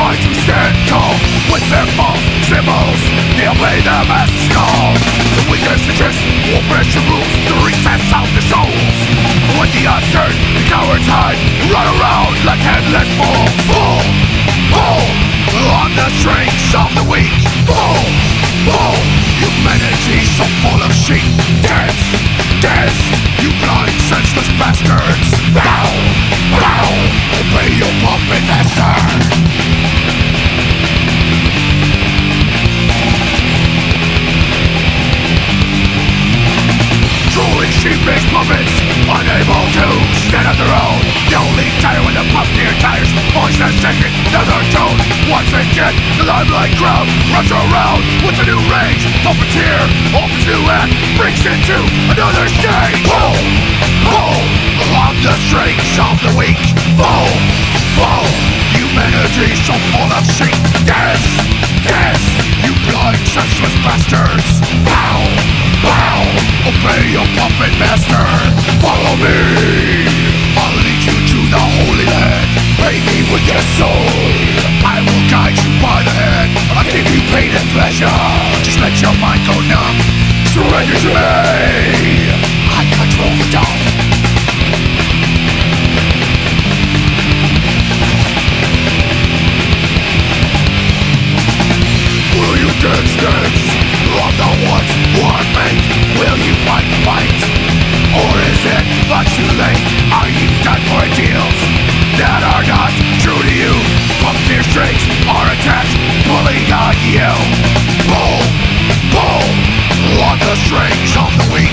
Try to stand tall With their false symbols They obey the master's call. The weakest interest will the rules The recess of the souls. When the turn, the cowards hide puppets Unable to stand on their own. The only tire when the pump near tires Voice has taken another tone. Once again, the limelight crowd Runs around with a new rage. Puppeteer opens new act Breaks into another stage Pull, pull Along the strings of the weak Pull, pull Humanity so full of sheep Dance, dance You blind senseless bastards. Bow Obey your puppet master. Follow me. I'll lead you to the Holy Land. Pay me with your soul. I will guide you by the hand. I'll give you pain and pleasure. Just let your mind go numb. Surrender to me. I control the dawn Will you dance, dance Pull, pull On the strings of the weak